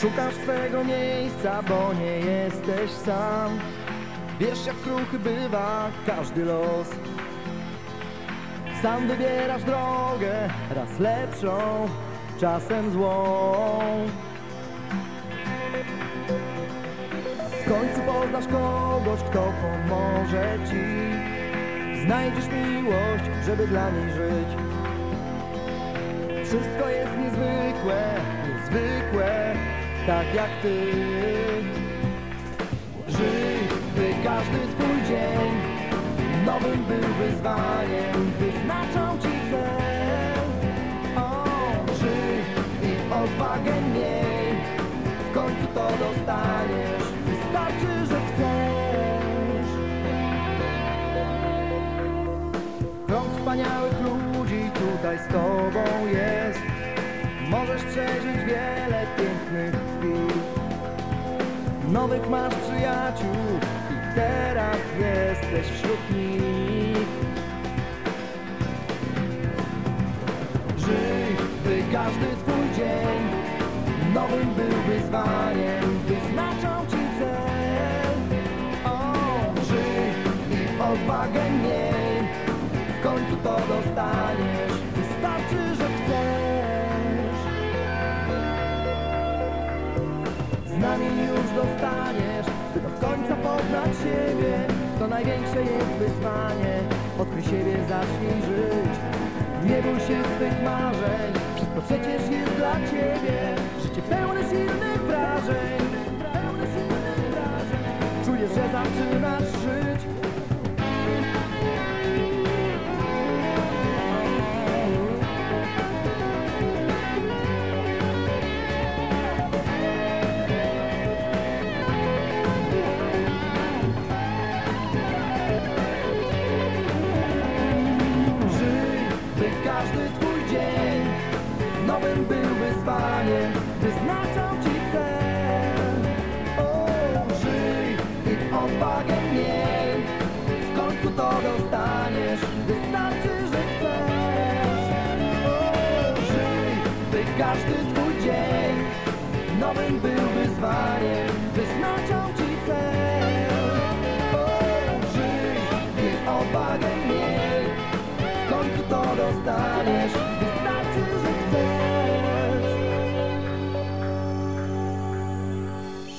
Szukasz swego miejsca, bo nie jesteś sam. Wiesz jak kruchy bywa każdy los. Sam wybierasz drogę, raz lepszą, czasem złą. W końcu poznasz kogoś, kto pomoże ci. Znajdziesz miłość, żeby dla niej żyć. Wszystko jest tak jak ty. Żyj, by każdy twój dzień Nowym był wyzwaniem, wyznaczał ci cel. O, żyj i odwagę miej. W końcu to dostaniesz, wystarczy, że chcesz. Krąg wspaniałych ludzi tutaj z tobą jest Możesz przeżyć wiele pięknych chwil. Nowych masz przyjaciół i teraz jesteś wśród nich. Żyj, by każdy twój dzień Nowym był wyzwaniem Wyznaczał ci cel. O, żyj i odwagę miej W końcu to dostaniesz największe jest wyzwanie. Odkryj siebie, zacznij żyć. Nie bój się swych marzeń. Wszystko przecież jest dla ciebie. Życie pełne silnych wrażeń. Pełne silnych wrażeń. Czujesz, że zaczynasz Nowym był wyzwaniem Wyznaczał ci cel. O, żyj i odwagę miej. W końcu to dostaniesz Wystarczy, że chcesz. O, żyj, by każdy twój dzień Nowym był wyzwaniem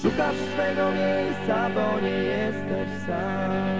Szukasz swego miejsca, bo nie jesteś sam